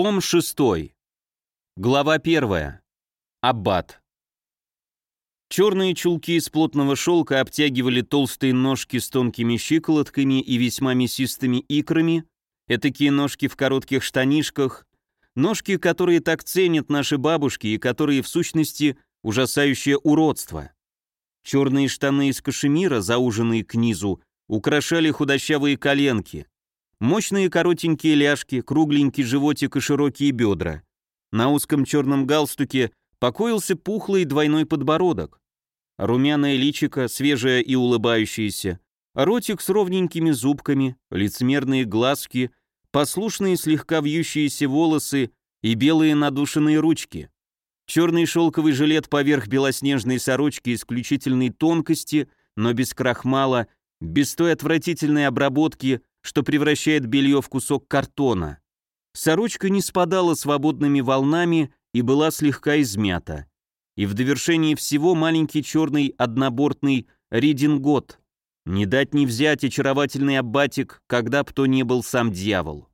Том 6. Глава 1. Аббат. Черные чулки из плотного шелка обтягивали толстые ножки с тонкими щиколотками и весьма мясистыми икрами, этакие ножки в коротких штанишках, ножки, которые так ценят наши бабушки и которые, в сущности, ужасающее уродство. Черные штаны из кашемира, зауженные к низу, украшали худощавые коленки, мощные коротенькие ляжки, кругленький животик и широкие бедра. На узком черном галстуке покоился пухлый двойной подбородок. Румяное личико, свежее и улыбающееся, ротик с ровненькими зубками, лицемерные глазки, послушные слегка вьющиеся волосы и белые надушенные ручки. Черный шелковый жилет поверх белоснежной сорочки исключительной тонкости, но без крахмала, без той отвратительной обработки, что превращает белье в кусок картона. Сорочка не спадала свободными волнами и была слегка измята. И в довершении всего маленький черный однобортный редингот. Не дать не взять очаровательный аббатик, когда б то не был сам дьявол.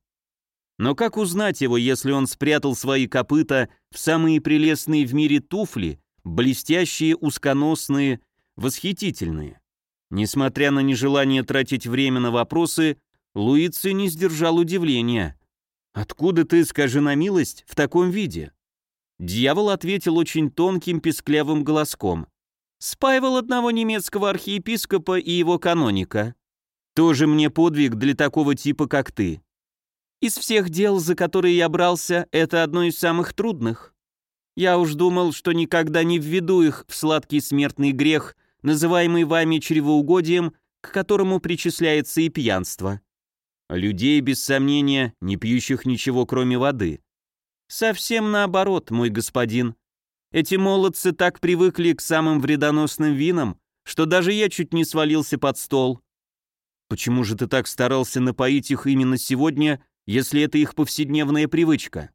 Но как узнать его, если он спрятал свои копыта в самые прелестные в мире туфли, блестящие, узконосные, восхитительные? Несмотря на нежелание тратить время на вопросы, Луици не сдержал удивления. «Откуда ты, скажи на милость, в таком виде?» Дьявол ответил очень тонким песклявым голоском. «Спаивал одного немецкого архиепископа и его каноника. Тоже мне подвиг для такого типа, как ты. Из всех дел, за которые я брался, это одно из самых трудных. Я уж думал, что никогда не введу их в сладкий смертный грех, называемый вами чревоугодием, к которому причисляется и пьянство. Людей, без сомнения, не пьющих ничего, кроме воды. Совсем наоборот, мой господин. Эти молодцы так привыкли к самым вредоносным винам, что даже я чуть не свалился под стол. Почему же ты так старался напоить их именно сегодня, если это их повседневная привычка?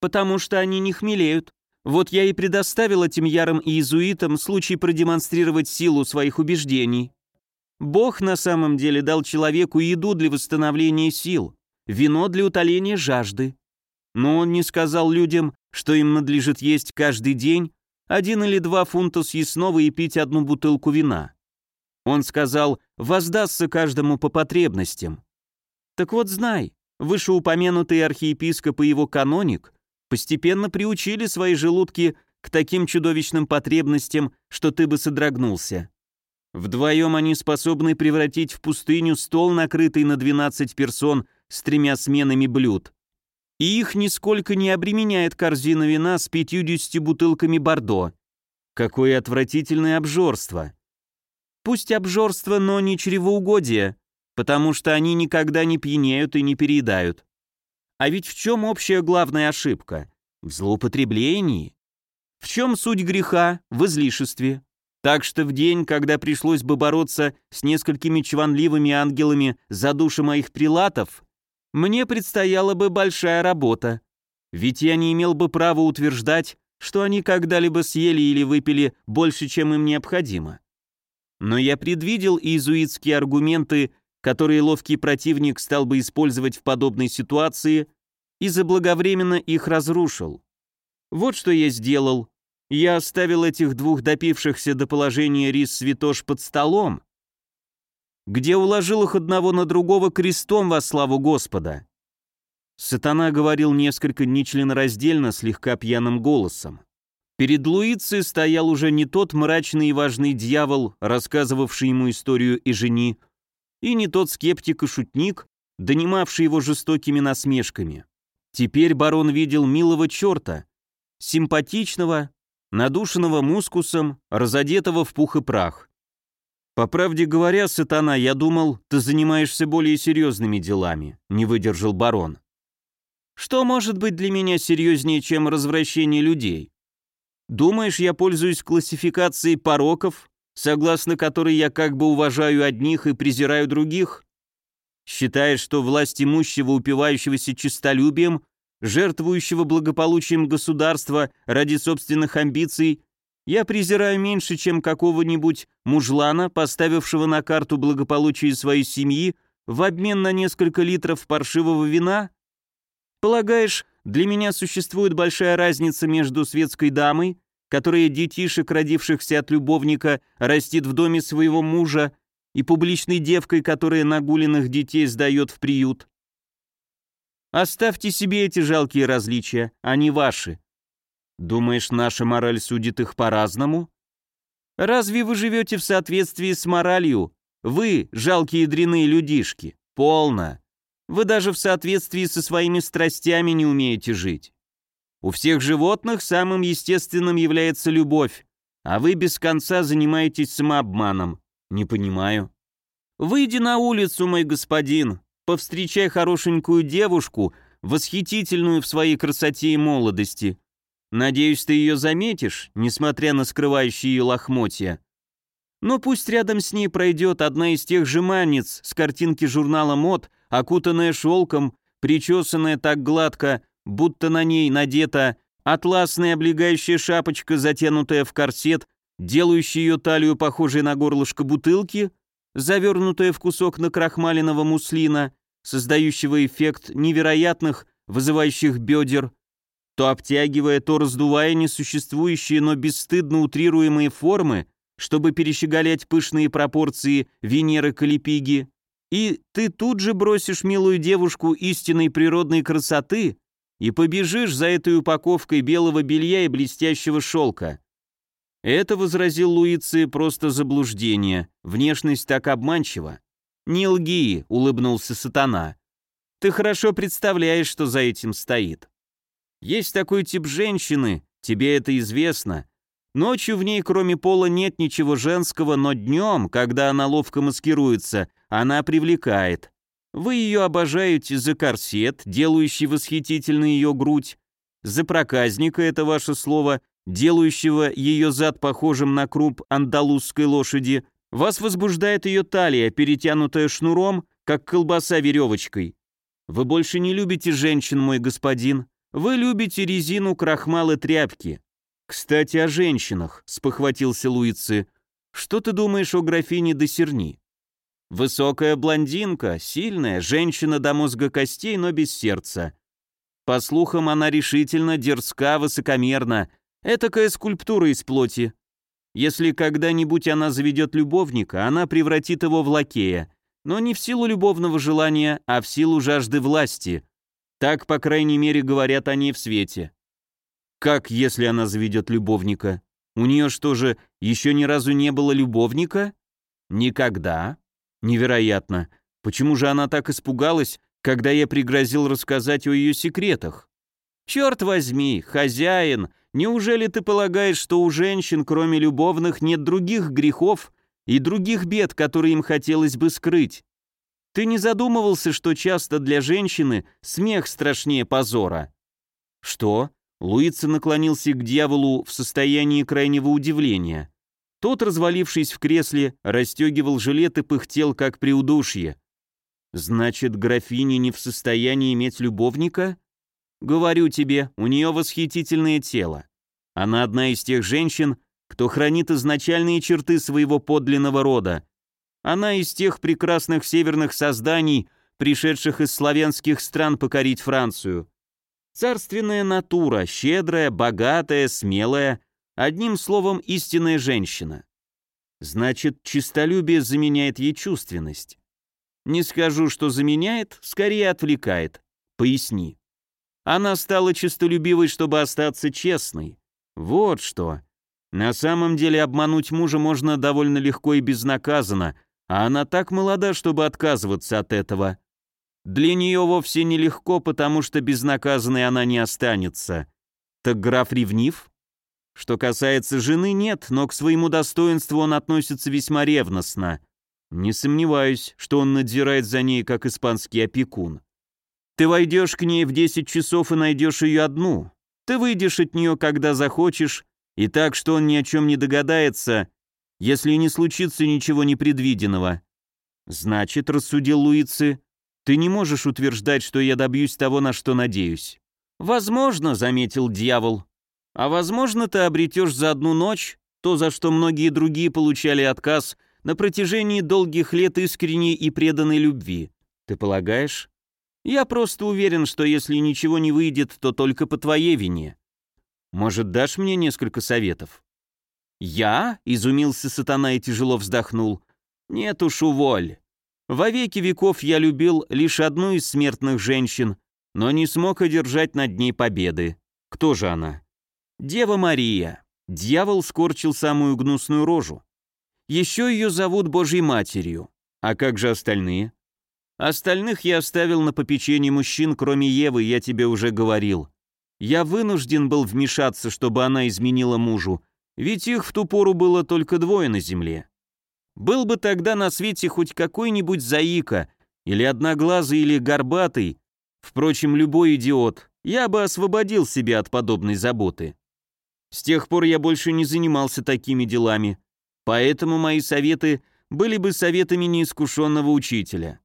Потому что они не хмелеют. Вот я и предоставил этим ярым иезуитам случай продемонстрировать силу своих убеждений. Бог на самом деле дал человеку еду для восстановления сил, вино для утоления жажды. Но он не сказал людям, что им надлежит есть каждый день один или два фунта съестного и пить одну бутылку вина. Он сказал, воздастся каждому по потребностям. Так вот знай, вышеупомянутый архиепископ и его каноник постепенно приучили свои желудки к таким чудовищным потребностям, что ты бы содрогнулся. Вдвоем они способны превратить в пустыню стол, накрытый на 12 персон с тремя сменами блюд. И их нисколько не обременяет корзина вина с 50 бутылками бордо. Какое отвратительное обжорство. Пусть обжорство, но не чревоугодие, потому что они никогда не пьянеют и не переедают. А ведь в чем общая главная ошибка? В злоупотреблении. В чем суть греха? В излишестве. Так что в день, когда пришлось бы бороться с несколькими чванливыми ангелами за души моих прилатов, мне предстояла бы большая работа. Ведь я не имел бы права утверждать, что они когда-либо съели или выпили больше, чем им необходимо. Но я предвидел иезуитские аргументы, которые ловкий противник стал бы использовать в подобной ситуации, и заблаговременно их разрушил. Вот что я сделал, я оставил этих двух допившихся до положения рис святош под столом, где уложил их одного на другого крестом во славу Господа. Сатана говорил несколько нечленораздельно, слегка пьяным голосом. Перед Луицей стоял уже не тот мрачный и важный дьявол, рассказывавший ему историю и жени, и не тот скептик и шутник, донимавший его жестокими насмешками. Теперь барон видел милого черта, симпатичного, надушенного мускусом, разодетого в пух и прах. «По правде говоря, сатана, я думал, ты занимаешься более серьезными делами», — не выдержал барон. «Что может быть для меня серьезнее, чем развращение людей? Думаешь, я пользуюсь классификацией пороков, согласно которой я как бы уважаю одних и презираю других? Считаешь, что власть имущего, упивающегося честолюбием, жертвующего благополучием государства ради собственных амбиций, я презираю меньше, чем какого-нибудь мужлана, поставившего на карту благополучие своей семьи в обмен на несколько литров паршивого вина? Полагаешь, для меня существует большая разница между светской дамой, которая детишек, родившихся от любовника, растит в доме своего мужа, и публичной девкой, которая нагуленных детей сдает в приют? Оставьте себе эти жалкие различия, они ваши. Думаешь, наша мораль судит их по-разному? Разве вы живете в соответствии с моралью? Вы, жалкие дряные людишки, полно. Вы даже в соответствии со своими страстями не умеете жить. У всех животных самым естественным является любовь, а вы без конца занимаетесь самообманом. Не понимаю. Выйди на улицу, мой господин, повстречай хорошенькую девушку, восхитительную в своей красоте и молодости. Надеюсь, ты ее заметишь, несмотря на скрывающие ее лохмотья. Но пусть рядом с ней пройдет одна из тех же манниц с картинки журнала мод, окутанная шелком, причесанная так гладко, будто на ней надета атласная облегающая шапочка, затянутая в корсет, делающая ее талию похожей на горлышко бутылки, завернутая в кусок накрахмаленного муслина, создающего эффект невероятных, вызывающих бедер, то обтягивая, то раздувая несуществующие, но бесстыдно утрируемые формы, чтобы перещеголять пышные пропорции Венеры Калипиги, и ты тут же бросишь милую девушку истинной природной красоты и побежишь за этой упаковкой белого белья и блестящего шелка. Это, возразил Луици, просто заблуждение, внешность так обманчива. «Не лги», — улыбнулся сатана. «Ты хорошо представляешь, что за этим стоит. Есть такой тип женщины, тебе это известно. Ночью в ней, кроме пола, нет ничего женского, но днем, когда она ловко маскируется, она привлекает. Вы ее обожаете за корсет, делающий восхитительно ее грудь, за проказника, это ваше слово, делающего ее зад похожим на круп андалузской лошади, вас возбуждает ее талия, перетянутая шнуром, как колбаса веревочкой. Вы больше не любите женщин, мой господин. Вы любите резину, крахмал и тряпки. Кстати, о женщинах, спохватился Луицы. Что ты думаешь о графине де Серни? Высокая блондинка, сильная, женщина до мозга костей, но без сердца. По слухам, она решительно, дерзка, высокомерна, этакая скульптура из плоти. Если когда-нибудь она заведет любовника, она превратит его в лакея, но не в силу любовного желания, а в силу жажды власти. Так, по крайней мере, говорят они в свете. Как, если она заведет любовника? У нее что же, еще ни разу не было любовника? Никогда. Невероятно. Почему же она так испугалась, когда я пригрозил рассказать о ее секретах? Черт возьми, хозяин, неужели ты полагаешь, что у женщин, кроме любовных, нет других грехов и других бед, которые им хотелось бы скрыть? Ты не задумывался, что часто для женщины смех страшнее позора? Что? Луица наклонился к дьяволу в состоянии крайнего удивления. Тот, развалившись в кресле, расстегивал жилет и пыхтел, как при удушье. «Значит, графиня не в состоянии иметь любовника?» «Говорю тебе, у нее восхитительное тело. Она одна из тех женщин, кто хранит изначальные черты своего подлинного рода. Она из тех прекрасных северных созданий, пришедших из славянских стран покорить Францию. Царственная натура, щедрая, богатая, смелая, одним словом, истинная женщина. Значит, чистолюбие заменяет ей чувственность. Не скажу, что заменяет, скорее отвлекает. Поясни. Она стала чистолюбивой, чтобы остаться честной. Вот что. На самом деле обмануть мужа можно довольно легко и безнаказанно, а она так молода, чтобы отказываться от этого. Для нее вовсе нелегко, потому что безнаказанной она не останется. Так граф ревнив? Что касается жены, нет, но к своему достоинству он относится весьма ревностно. Не сомневаюсь, что он надзирает за ней, как испанский опекун. Ты войдешь к ней в 10 часов и найдешь ее одну. Ты выйдешь от нее, когда захочешь, и так, что он ни о чем не догадается, если не случится ничего непредвиденного. Значит, рассудил Луицы, ты не можешь утверждать, что я добьюсь того, на что надеюсь. Возможно, заметил дьявол. А возможно, ты обретешь за одну ночь то, за что многие другие получали отказ на протяжении долгих лет искренней и преданной любви. Ты полагаешь? Я просто уверен, что если ничего не выйдет, то только по твоей вине. Может, дашь мне несколько советов?» «Я?» — изумился сатана и тяжело вздохнул. «Нет уж, уволь. Во веки веков я любил лишь одну из смертных женщин, но не смог одержать над ней победы. Кто же она? Дева Мария. Дьявол скорчил самую гнусную рожу. Еще ее зовут Божьей Матерью. А как же остальные? Остальных я оставил на попечении мужчин, кроме Евы, я тебе уже говорил. Я вынужден был вмешаться, чтобы она изменила мужу, ведь их в ту пору было только двое на земле. Был бы тогда на свете хоть какой-нибудь заика, или одноглазый, или горбатый, впрочем, любой идиот, я бы освободил себя от подобной заботы. С тех пор я больше не занимался такими делами, поэтому мои советы были бы советами неискушенного учителя.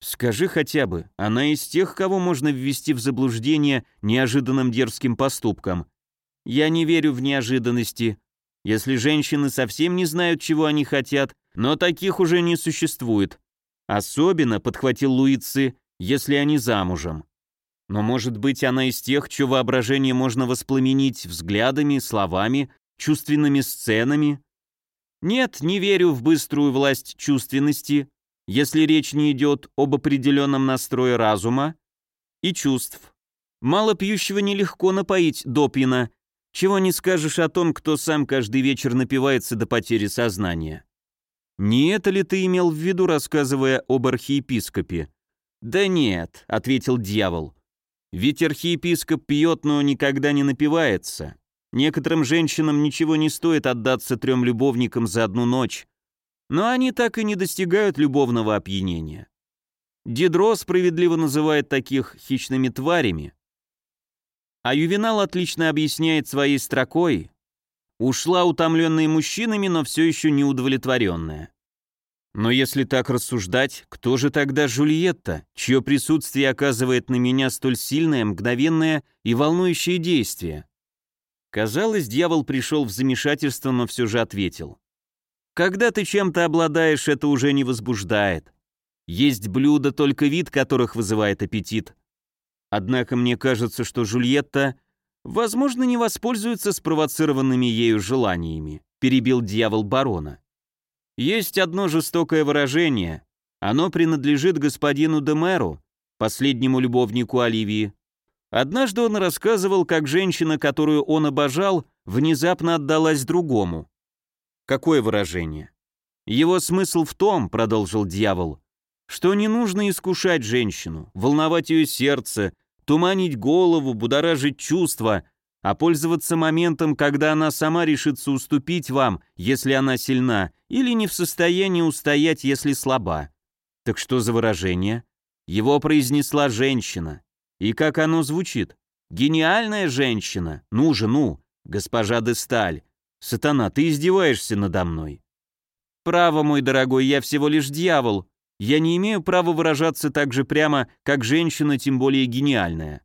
Скажи хотя бы, она из тех, кого можно ввести в заблуждение неожиданным дерзким поступком. Я не верю в неожиданности. Если женщины совсем не знают, чего они хотят, но таких уже не существует. Особенно, подхватил Луицы, если они замужем. Но может быть она из тех, чье воображение можно воспламенить взглядами, словами, чувственными сценами? Нет, не верю в быструю власть чувственности, если речь не идет об определенном настрое разума и чувств. Мало пьющего нелегко напоить допина, чего не скажешь о том, кто сам каждый вечер напивается до потери сознания. Не это ли ты имел в виду, рассказывая об архиепископе? Да нет, ответил дьявол. Ведь архиепископ пьет, но никогда не напивается. Некоторым женщинам ничего не стоит отдаться трем любовникам за одну ночь, но они так и не достигают любовного опьянения. Дидро справедливо называет таких хищными тварями. А Ювенал отлично объясняет своей строкой «Ушла утомленная мужчинами, но все еще не удовлетворенная». Но если так рассуждать, кто же тогда Жульетта, чье присутствие оказывает на меня столь сильное, мгновенное и волнующее действие? Казалось, дьявол пришел в замешательство, но все же ответил. Когда ты чем-то обладаешь, это уже не возбуждает. Есть блюда, только вид которых вызывает аппетит. Однако мне кажется, что Жульетта, возможно, не воспользуется спровоцированными ею желаниями, перебил дьявол барона. Есть одно жестокое выражение. Оно принадлежит господину Демеру, последнему любовнику Оливии. Однажды он рассказывал, как женщина, которую он обожал, внезапно отдалась другому. Какое выражение? Его смысл в том, продолжил дьявол, что не нужно искушать женщину, волновать ее сердце, туманить голову, будоражить чувства, а пользоваться моментом, когда она сама решится уступить вам, если она сильна, или не в состоянии устоять, если слаба. Так что за выражение? Его произнесла женщина. И как оно звучит? Гениальная женщина. Ну же, ну, госпожа де Сталь, «Сатана, ты издеваешься надо мной». «Право, мой дорогой, я всего лишь дьявол. Я не имею права выражаться так же прямо, как женщина, тем более гениальная».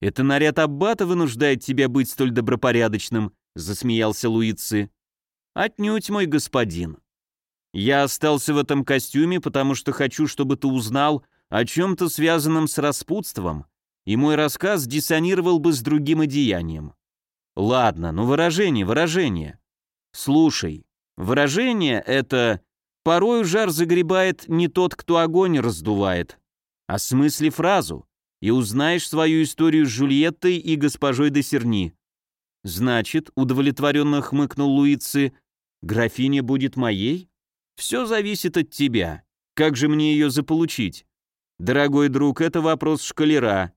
«Это наряд Аббата вынуждает тебя быть столь добропорядочным», — засмеялся Луицы. «Отнюдь, мой господин. Я остался в этом костюме, потому что хочу, чтобы ты узнал о чем-то связанном с распутством, и мой рассказ диссонировал бы с другим одеянием. Ладно, ну выражение, выражение. Слушай, выражение — это «порою жар загребает не тот, кто огонь раздувает», а смысли фразу, и узнаешь свою историю с Жульеттой и госпожой де Серни. Значит, удовлетворенно хмыкнул Луицы, графиня будет моей? Все зависит от тебя. Как же мне ее заполучить? Дорогой друг, это вопрос шкалера.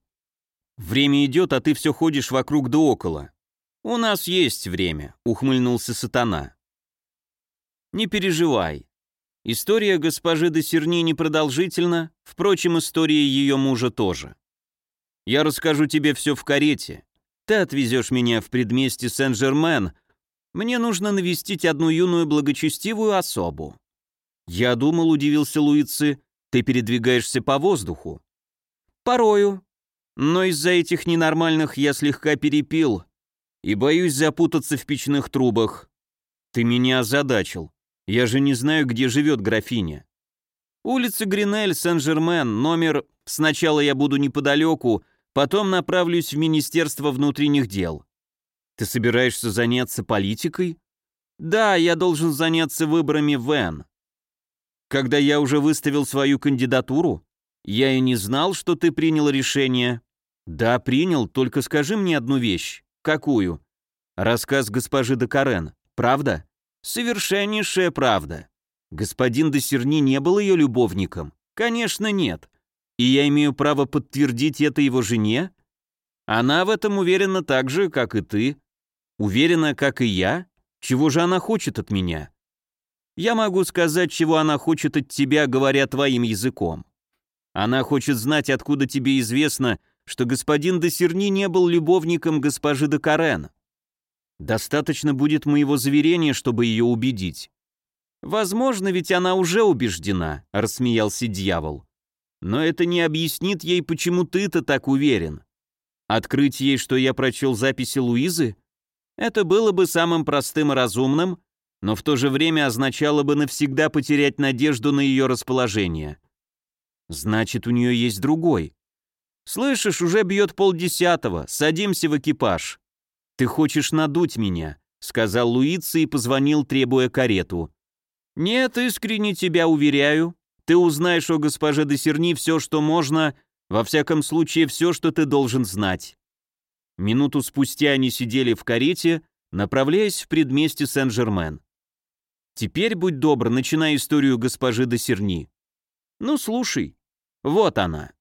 Время идет, а ты все ходишь вокруг да около. «У нас есть время», — ухмыльнулся сатана. «Не переживай. История госпожи де Серни непродолжительна, впрочем, история ее мужа тоже. Я расскажу тебе все в карете. Ты отвезешь меня в предместье Сен-Жермен. Мне нужно навестить одну юную благочестивую особу». «Я думал», — удивился Луицы, — «ты передвигаешься по воздуху». «Порою. Но из-за этих ненормальных я слегка перепил, и боюсь запутаться в печных трубах. Ты меня озадачил. Я же не знаю, где живет графиня. Улица Гринель, Сен-Жермен, номер... Сначала я буду неподалеку, потом направлюсь в Министерство внутренних дел». «Ты собираешься заняться политикой?» «Да, я должен заняться выборами в Н. Когда я уже выставил свою кандидатуру, я и не знал, что ты принял решение». «Да, принял, только скажи мне одну вещь». «Какую?» «Рассказ госпожи де Карен. Правда?» «Совершеннейшая правда. Господин де Серни не был ее любовником?» «Конечно, нет. И я имею право подтвердить это его жене? Она в этом уверена так же, как и ты. Уверена, как и я? Чего же она хочет от меня? Я могу сказать, чего она хочет от тебя, говоря твоим языком. Она хочет знать, откуда тебе известно, что господин Досерни не был любовником госпожи де Карен. Достаточно будет моего заверения, чтобы ее убедить. Возможно, ведь она уже убеждена, рассмеялся дьявол. Но это не объяснит ей, почему ты-то так уверен. Открыть ей, что я прочел записи Луизы? Это было бы самым простым и разумным, но в то же время означало бы навсегда потерять надежду на ее расположение. Значит, у нее есть другой. Слышишь, уже бьет полдесятого, садимся в экипаж. Ты хочешь надуть меня, сказал Луица и позвонил, требуя карету. Нет, искренне тебя уверяю, ты узнаешь о госпоже де Серни все, что можно, во всяком случае, все, что ты должен знать». Минуту спустя они сидели в карете, направляясь в предместье Сен-Жермен. «Теперь, будь добр, начинай историю госпожи де Серни». «Ну, слушай, вот она».